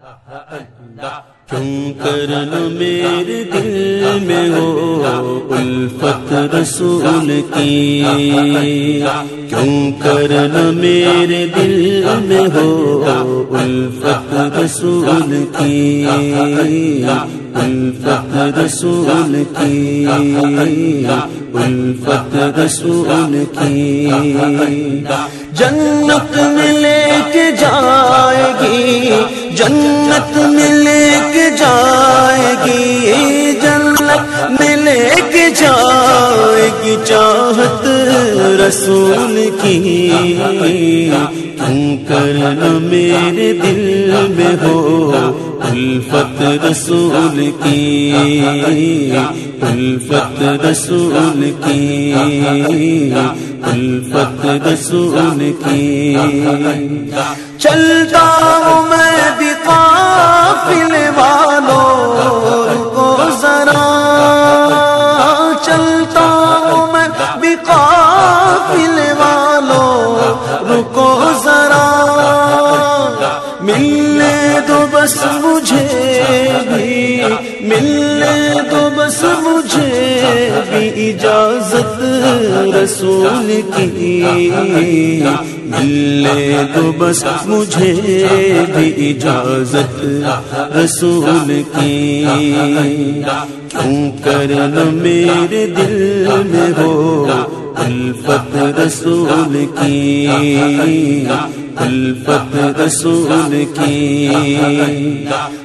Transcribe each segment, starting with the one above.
کیوں کرن میرے دل میں ہو الفت رسول کی۔ کیوں کرن میرے دل میں ہو الفت رسول کی۔ الفت رسول کی۔ الفت رسول کی۔ جنت میں لے کے جائے گی۔ جنت میں لے کے جائے گی، جنت میں لے کے جائے گی چاہت رسول کی۔ کیوں کرنا میرے دل میں ہو، الفت رسول کی۔ الفت رسول کی۔ الفت رسول کی۔ چلتا ہوں میں بھی قافل والوں ذرا چلتا ہوں میں بھی قافل والوں رکو ذرا ملنے دو بس مجھے بھی، ملنے دو بس مجھے بھی اجازت رسول کی۔ ملنے دو بس مجھے بھی اجازت رسول کی۔ کیوں کرنا میرے دل میں ہو الفت رسول کی۔ الفت رسول کی۔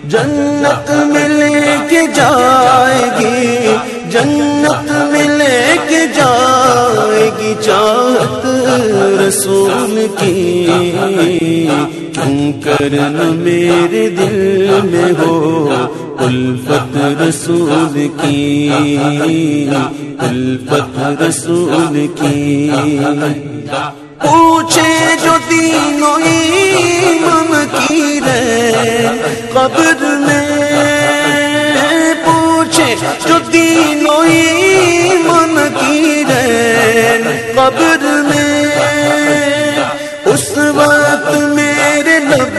جنت میں لے کے جائے گی۔ جنت رسول کی کیوں کرنا میرے دل میں ہو، الفت رسول کی، الفت رسول کی۔ پوچھے جو تینوں ایمان کی رے قبر میں۔ پوچھے جو تینوں ایمان کی رے قبر میں۔ وقت میرے لب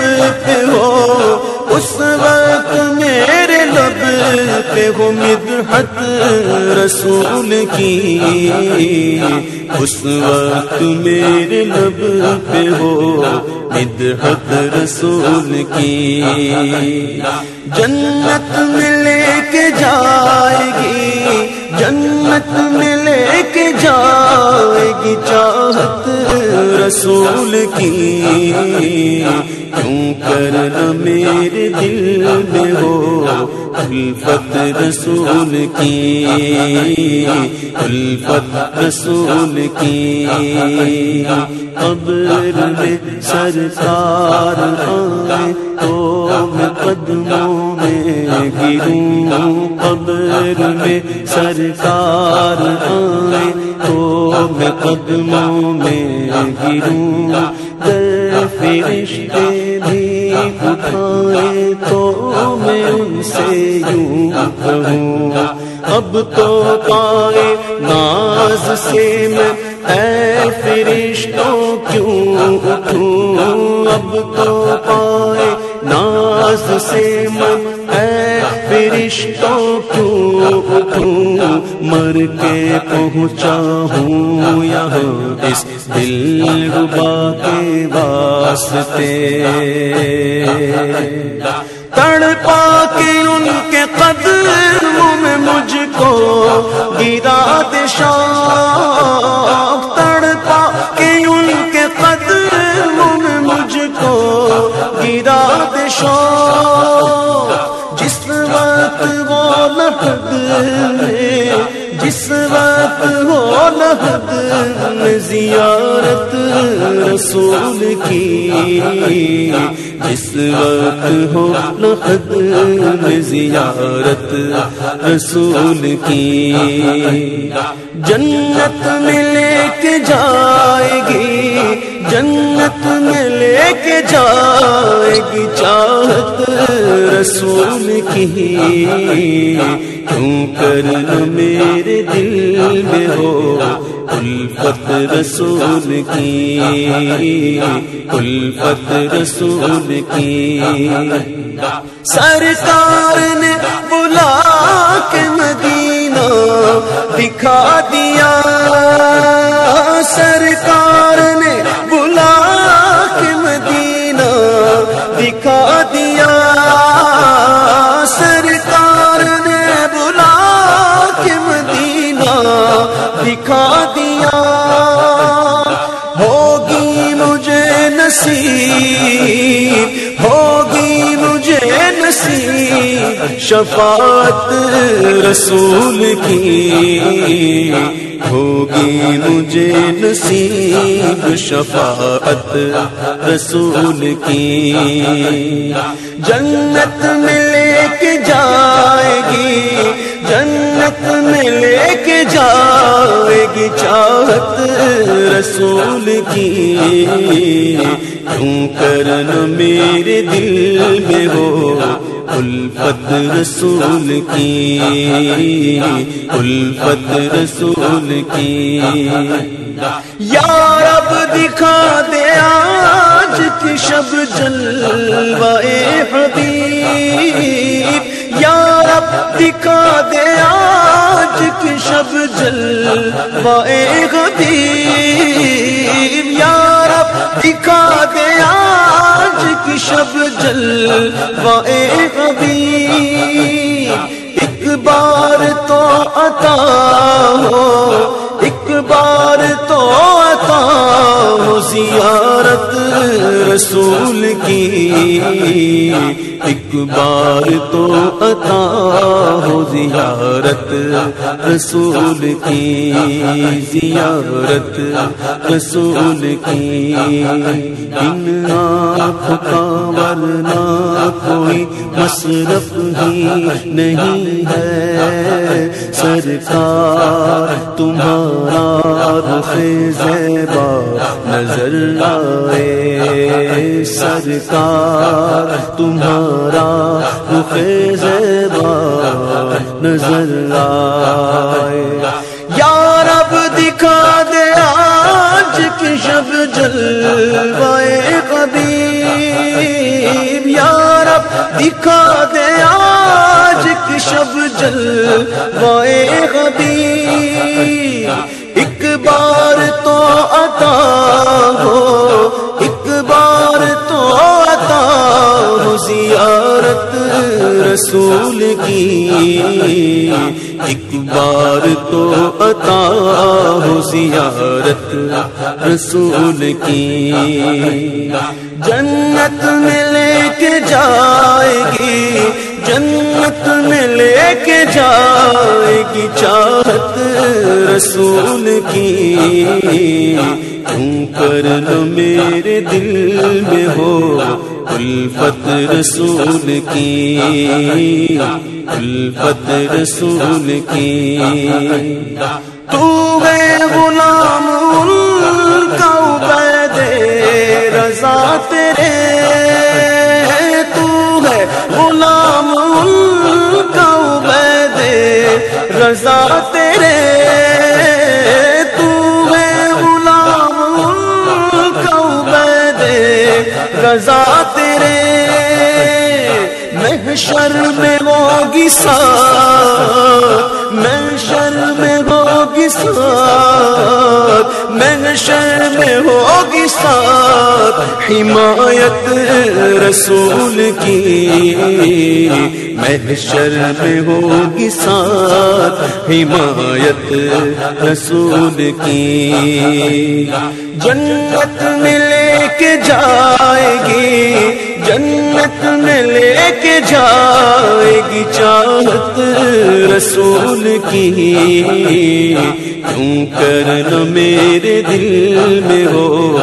پہ ہو، اس وقت میرے لب پہ ہو مدحت رسول کی۔ اس وقت میرے لب پہ ہو مدحت رسول کی۔ جنت میں لے کے جائے گی جنت میں لے کے جائے گی چاہت رسول کی۔ کیوں کرنا میرے دل میں ہو؟ الفت رسول کی، الفت رسول کی۔ قبر میں سرکار آئے تو میں قدموں میں گروں۔ قبر میں سرکار آئے تو میں قدموں میں گروں۔ فرشتے بھی اٹھائے تو میں ان سے یوں کہوں اب تو پائے ناز سے میں اے فرشتوں کیوں اٹھوں؟ اب تو پائے ناز سے میں اے فرشتوں کیوں اٹھوں؟ مر کے پہنچا ہوں یہاں اس دل ربا کے واسطے۔ تڑ پا کے ان کے قدموں میں مجھ کو گرا دشا تڑ پا کے ان کے قدموں میں مجھ کو گرا دشا جس وقت وہ لحد میں جس وقت زیارت رسول کی۔ جس وقت ہو لحد زیارت رسول کی۔ جنت میں لے کے جائے گی۔ جنت میں لے کے جائے گی چاہت رسول کی۔ کیوں کرنا میرے دل میں ہو الفت رسول کی؟ الفت رسول کی۔ سرکار نے بلا کے مدینہ دکھا دیا۔ نصیب ہوگی مجھے نصیب شفاعت رسول کی ہوگی مجھے نصیب شفاعت رسول کی جنت میں لے کے جائے گی جنت میں لے کے جائے گی چاہت رسول کی۔ کیوں کرن میرے دل میں ہو الفت رسول کی۔ الفت رسول کی۔ یا رب دکھا دے آج کی شب جلوائے حبیب یا رب دکھا دے آج کی شب جلوائے حبیب یا رب دکھا دے آج کی شب جلوائے حبیب ایک بار تو عطا ہو، ایک بار تو عطا ہو زیارت رسول کی۔ بار تو عطا ہو زیارت، رسول کی زیارت، رسول کی۔ ان آنکھ کا ورنہ کوئی مصرف ہی نہیں ہے۔ سرکار، تمہارا رخ زیبا نظر آئے۔ سرکار، تمہارا رخ زیبا نظر آئے۔ یا رب، دکھا دے آج کی شب جلوائے قبیب یا رب، دکھا دے آج کی شب جلوائے قبیب ایک بار تو عطا زیارت رسول کی۔ ایک بار تو عطا ہو زیارت رسول کی۔ جنت میں لے کے جائے گی۔ جنت میں لے کے جائے گی چاہت رسول کی۔ تم کر لو میرے دل میں ہو الفت رسول کی۔ الفت رسول کی۔ تو ہے غلام کا عبید رضا تیرے۔ تو ہے غلام رضا تیرے، تو ہے غلام کا دے رضا تیرے۔ محشر میں ہوگی ساتھ محشر میں ہوگی ساتھ حشر میں ہوگی ساتھ حمایت رسول کی۔ محشر میں ہوگی ساتھ حمایت رسول کی۔ جنت میں لے کے جائے گی۔ جنت میں لے کے جائے گی چاہت رسول کی۔ کیوں کر نہ میرے دل میں ہو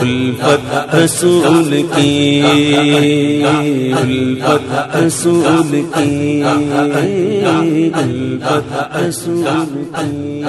الفت رسول کی۔ الفت رسول کی۔ الفت رسول کی۔